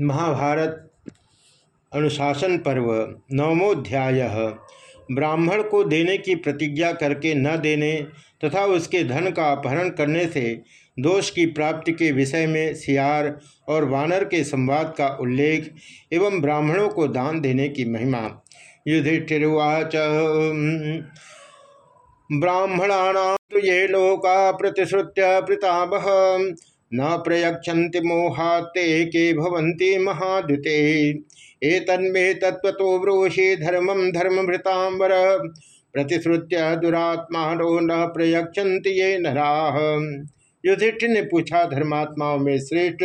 महाभारत अनुशासन पर्व नवमोध्याय। ब्राह्मण को देने की प्रतिज्ञा करके न देने तथा उसके धन का अपहरण करने से दोष की प्राप्ति के विषय में सियार और वानर के संवाद का उल्लेख एवं ब्राह्मणों को दान देने की महिमा। युधिष्ठिर्वाच। ब्राह्मणा तो ये लोका प्रतिश्रुत्य प्रताप न प्रयक्षति मोहाते के भवंती महादुते एतन्मे तत्व ब्रूषि धर्मम धर्मभृतांबर प्रतिश्रुत्य दुरात्मा न प्रयक्षति ये नरा। युधिष्ठिर ने पूछा, धर्मात्माओं में श्रेष्ठ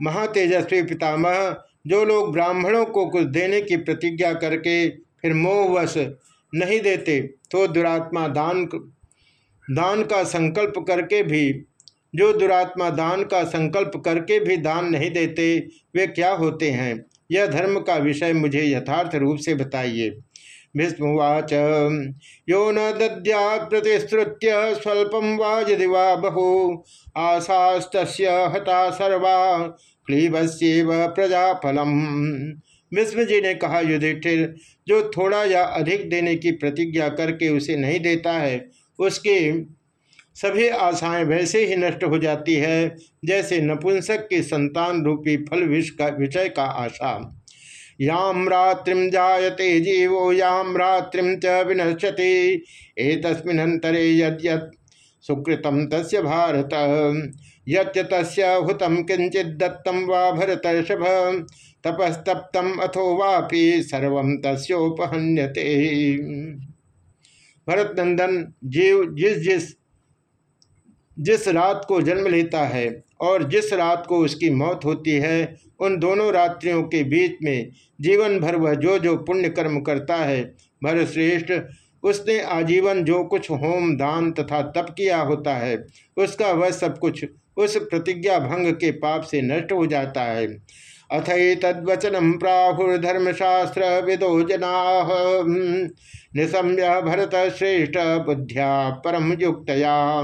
महातेजस्वी पितामह, जो लोग ब्राह्मणों को कुछ देने की प्रतिज्ञा करके फिर मोहवश नहीं देते तो दुरात्मा दान दान का संकल्प करके भी जो दुरात्मा दान का संकल्प करके भी दान नहीं देते, वे क्या होते हैं? यह धर्म का विषय मुझे यथार्थ रूप से बताइए। भीष्मवाच यो न दद्यात् प्रतिश्रुत्य स्वल्पम वा यदि वा बहु आशास्त हता सर्वा क्लीबस्व प्रजाफलम। विष्णु जी ने कहा, युधिष्ठिर, जो थोड़ा या अधिक देने की प्रतिज्ञा करके उसे नहीं देता है, उसके सभी आशाएँ वैसे ही नष्ट हो जाती है, जैसे नपुंसक की संतान रूपी फल विष का विषय का आशा। याम रात्रिम जायते जीवो, याम रात्रिम च विनश्यति एतस्मिन्नंतरे यद्यत सुकृतम तस्य भारत। हुतम किंचित दत्तम वा भरतर्षभ तपस्तप्तम अथो वापि सर्व तस्ोपहन्यते भरत नंदन जीव जिस जिस जिस रात को जन्म लेता है और जिस रात को उसकी मौत होती है, उन दोनों रात्रियों के बीच में जीवन भर वह जो जो पुण्य कर्म करता है भरश्रेष्ठ उसने आजीवन जो कुछ होम, दान तथा तप किया होता है, उसका वह सब कुछ उस प्रतिज्ञा भंग के पाप से नष्ट हो जाता है। अथ तद्वचनम प्राहुर्धर्मशास्त्र विदो जना। निशम्य भरत श्रेष्ठ बुद्धिया परम युक्तया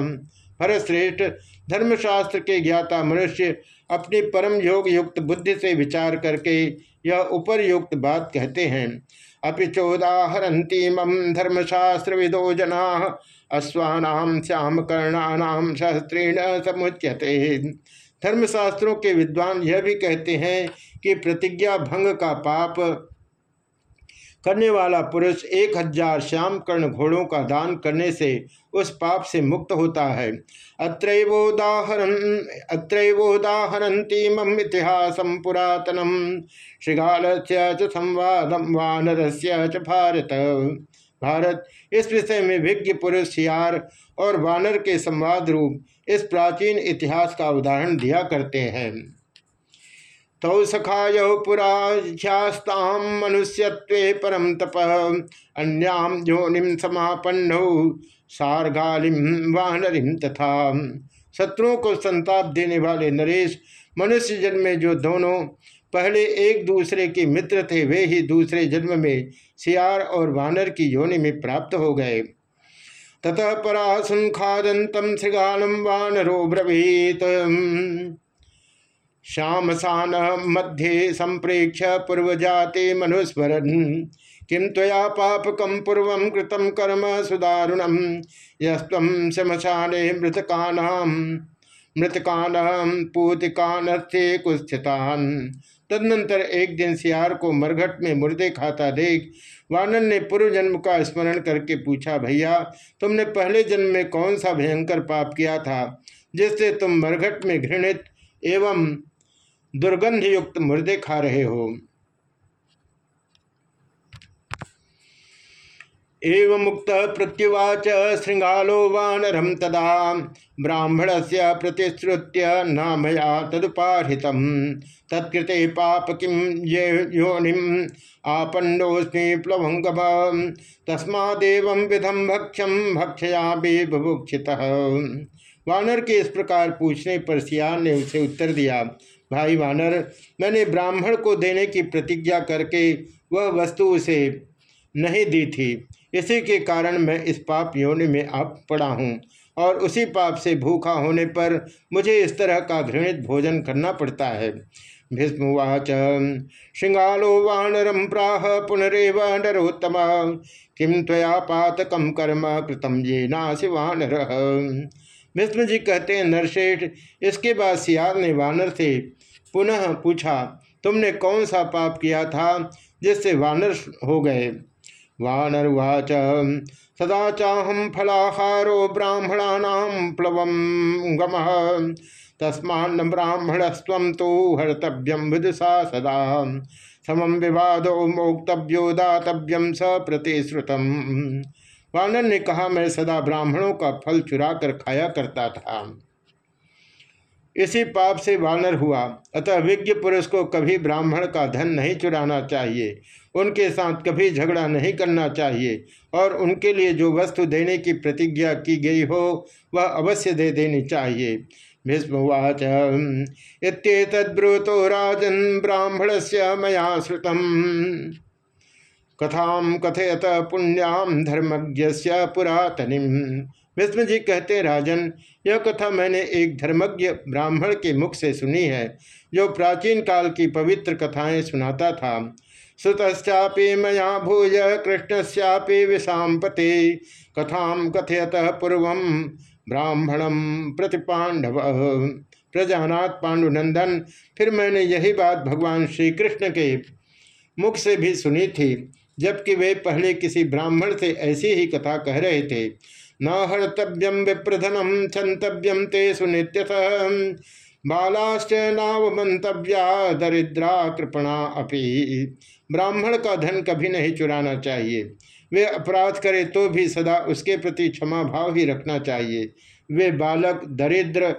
भरतश्रेष्ठ धर्मशास्त्र के ज्ञाता मनुष्य अपनी परम योग युक्त बुद्धि से विचार करके यह उपरयुक्त बात कहते हैं। अपि चोदाहरती मम धर्मशास्त्र विदो जना अश्वानाम श्याम कर्णानाम सहस्त्रीण समुच्यते। धर्मशास्त्रों के विद्वान यह भी कहते हैं कि प्रतिज्ञा भंग का पाप करने वाला पुरुष एक हज़ार श्याम कर्ण घोड़ों का दान करने से उस पाप से मुक्त होता है। अत्रोदाहरण अत्रोदाहरती मम इतिहास पुरातनम। श्रृगाल से संवादम वानर से भारत। भारत, इस विषय में विज्ञ पुरुष, सियार और वानर के संवाद रूप इस प्राचीन इतिहास का उदाहरण दिया करते हैं। तौ सखाय पुराध्यास्ताम मनुष्यत्वे परम तप। अन्याम योनिम समापन्नौ सारगालिम वानरिम तथा। शत्रुओं को संताप देने वाले नरेश, मनुष्य जन्म में जो दोनों पहले एक दूसरे के मित्र थे, वे ही दूसरे जन्म में सियार और वानर की योनि में प्राप्त हो गए। ततः परा सुखादंतम श्रृगालम वानरो ब्रवीत। श्याम सान मध्य संप्रेक्ष पूर्व जाते मनुस्मरण किम तया पापकम पूर्व कृतम कर्म सुदारुणम? यस्व शमशाने मृतकानाम मृतकान पूतिकान कुस्थितान। तदनंतर एक दिन सियार को मरघट में मुर्दे खाता देख वानन ने पूर्व जन्म का स्मरण करके पूछा, भैया, तुमने पहले जन्म में कौन सा भयंकर पाप किया था, जिससे तुम मरघट में घृणित एवं दुर्गंध युक्त मुर्दे खा रहे हो। एवं मुक्त प्रत्युवाच श्रृंगालो वानरम तदा ब्राह्मण से प्रतिश्रुत्य नामया तदुपाहित तत्कृते पाप किम ये योनिम? आपन्नोस्मी प्लवंगम तस्मादेव विधम भक्ष्यम भक्षया बुभुक्षित। वानर के इस प्रकार पूछने पर सियान ने उसे उत्तर दिया, भाई वानर, मैंने ब्राह्मण को देने की प्रतिज्ञा करके वह वस्तु उसे नहीं दी थी। इसी के कारण मैं इस पाप योनि में आप पड़ा हूँ और उसी पाप से भूखा होने पर मुझे इस तरह का घृणित भोजन करना पड़ता है। भीष्मवाच श्रृंगालो वानरम प्राह पुनरव नरोत्तम। किम त्वया पातकम कर्म कृतम ये नासी वानर। भीष्म जी कहते हैं, नरशेठ, इसके बाद सियार ने वानर से पुनः पूछा, तुमने कौन सा पाप किया था जिससे वानर हो गए? वानर वाच सदा चाहम फलाहारो ब्राह्मणा प्लव गम तस्मान ब्राह्मण स्व तो हर्तव्यम विदुषा सदा। समम विवादो मोक्तव्यो दातव्यम स प्रतिश्रुतम। वानर ने कहा, मैं सदा ब्राह्मणों का फल चुरा कर खाया करता था। इसी पाप से वानर हुआ। अतः विज्ञ पुरुष को कभी ब्राह्मण का धन नहीं चुराना चाहिए। उनके साथ कभी झगड़ा नहीं करना चाहिए। और उनके लिए जो वस्तु देने की प्रतिज्ञा की गई हो, वह अवश्य दे देनी चाहिए। भीष्मवाच इतब्रुतो राजन ब्राह्मण से मया श्रुतम। कथा कथयत पुण्याम धर्मज्ञ पुरातनिम। विष्णु जी कहते, राजन, यह कथा मैंने एक धर्मज्ञ ब्राह्मण के मुख से सुनी है, जो प्राचीन काल की पवित्र कथाएँ सुनाता था। सुतश्चापि मया भूय कृष्णश्चापि विषापते कथा कथयत पूर्व ब्राह्मणम प्रति पांडव। प्रजानाथ पांडुनंदन, फिर मैंने यही बात भगवान श्री कृष्ण के मुख से भी सुनी थी। जबकि वे पहले किसी ब्राह्मण से ऐसी ही कथा कह रहे थे। न हर्तव्यम विप्रधनम क्षंतव्यम ते सुनित्यथ। बालाश्च नावमंतव्या दरिद्रा कृपणा अपि। ब्राह्मण का धन कभी नहीं चुराना चाहिए। वे अपराध करे तो भी सदा उसके प्रति क्षमा भाव ही रखना चाहिए। वे बालक दरिद्र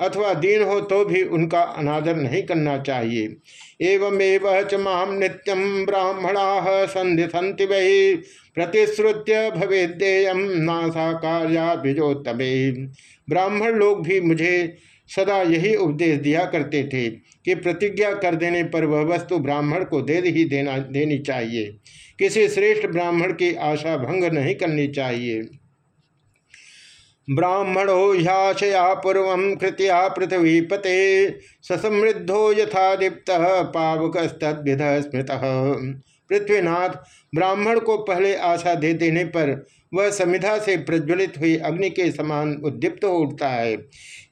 अथवा दीन हो तो भी उनका अनादर नहीं करना चाहिए। एवमेव च माम नित्यम ब्राह्मणा संधि संति वही प्रतिश्रुत्य भवेदेयम नासा कार्याभिजोत्तमे ब्राह्मण लोग भी मुझे सदा यही उपदेश दिया करते थे कि प्रतिज्ञा कर देने पर वह वस्तु ब्राह्मण को दे ही देना, देनी चाहिए। किसी श्रेष्ठ ब्राह्मण की आशा भंग नहीं करनी चाहिए। ब्राह्मणो ह्याशया पूर्व कृत्या पृथ्वीपते। ससमृद्धो यथा दीप्त पावकस्तद्विध स्मृत पृथ्वीनाथ ब्राह्मण को पहले आशा दे देने पर वह समिधा से प्रज्वलित हुई अग्नि के समान उद्दीप्त हो उठता है।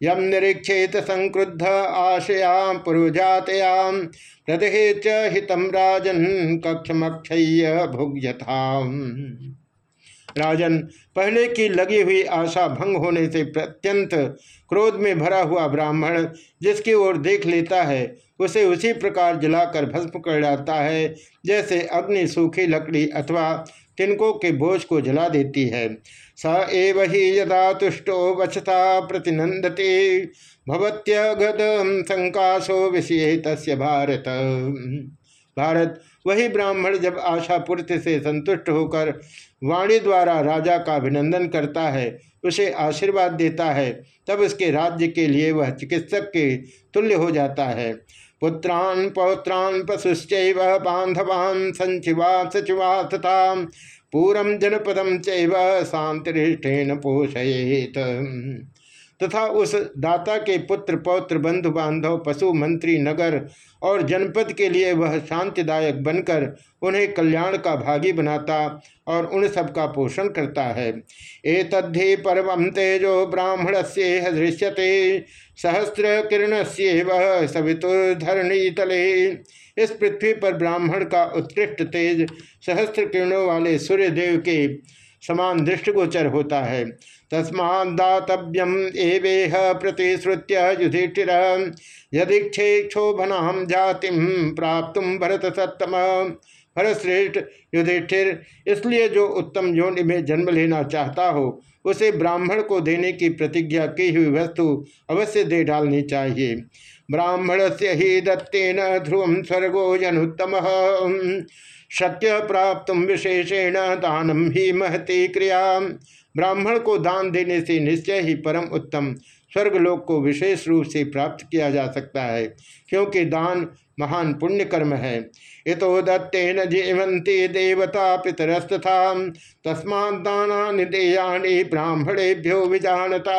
यम निरीक्षेत संक्रुद्ध आशया पूर्वजातया प्रदहे च हितम राजन कक्षमक्षय भुग यथा राजन, पहले की लगी हुई आशा भंग होने से अत्यंत क्रोध में भरा हुआ ब्राह्मण, जिसकी ओर देख लेता है, उसे उसी प्रकार जलाकर भस्म कर डालता है, जैसे अग्नि सूखी लकड़ी अथवा तिनकों के बोझ को जला देती है। स एव ही यदा तुष्टो वचता प्रतिनंदते भवत्यगद संकाशो विषय तस्य भारत। भारत, वही ब्राह्मण जब आशा पूर्ति से संतुष्ट होकर वाणी द्वारा राजा का अभिनंदन करता है, उसे आशीर्वाद देता है, तब उसके राज्य के लिए वह चिकित्सक के तुल्य हो जाता है। पुत्रान पौत्रान पशुश्च बांधवान संचिवा सचिवा तथा पूरम जनपदम चैव शांतिष्ठेन पोषयेत। तथा उस दाता के पुत्र, पौत्र बंधु बांधव पशु, मंत्री, नगर और जनपद के लिए वह शांतिदायक बनकर उन्हें कल्याण का भागी बनाता और उन सब का पोषण करता है। ए तद्धि परम तेजो ब्राह्मण से दृश्यते सहस्त्र किरण से वह सवितुर्धरणी तले इस पृथ्वी पर ब्राह्मण का उत्कृष्ट तेज सहस्त्र किरणों वाले सूर्यदेव के समान दृष्टिगोचर होता है। तस्मात्तव्यम एवेह प्रतिश्रुत्य युधिष्ठिर। यदीक्षे क्षोभनाम जाति प्राप्त भरत सत्तम। भरतश्रेष्ठ युधिष्ठिर, इसलिए जो उत्तम योनि में जन्म लेना चाहता हो उसे ब्राह्मण को देने की प्रतिज्ञा की हुई वस्तु अवश्य दे डालनी चाहिए। ब्राह्मण से ही दत्तेन ध्रुव स्वर्गो जनुत्तम। सत्य प्राप्त विशेषेण दानम ही महती क्रिया। ब्राह्मण को दान देने से निश्चय ही परम उत्तम। स्वर्गलोक को विशेष रूप से प्राप्त किया जा सकता है, क्योंकि दान महान पुण्य कर्म है। इतो दत्तेन जीवंती देवता पितरस्तथा तस्मा दाना निदेयानी ब्राह्मणेभ्यो विजानता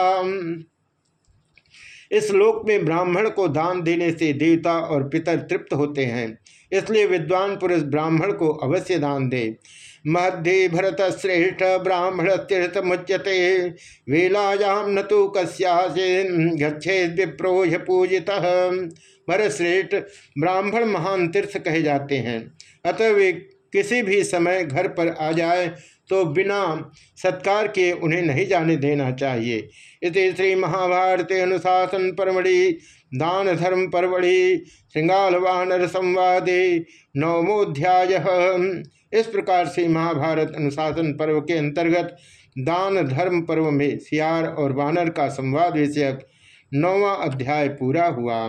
इस लोक में ब्राह्मण को दान देने से देवता और पितर तृप्त होते हैं। इसलिए विद्वान पुरुष ब्राह्मण को अवश्य दान दे। मध्य भरत श्रेष्ठ ब्राह्मण तीर्थ मुच्यते। वेलायाम न तो कस्याचे विप्रोह पूजित। भरतश्रेष्ठ ब्राह्मण महान तीर्थ कहे जाते हैं। अतः वे किसी भी समय घर पर आ जाए तो बिना सत्कार के उन्हें नहीं जाने देना चाहिए। इस श्री महाभारत अनुशासन परमढ़ि दान धर्म परमढ़ि श्रृंगाल वानर संवादे, नवमोध्याय। इस प्रकार से महाभारत अनुशासन पर्व के अंतर्गत दान धर्म पर्व में सियार और वानर का संवाद विषयक नौवा अध्याय पूरा हुआ।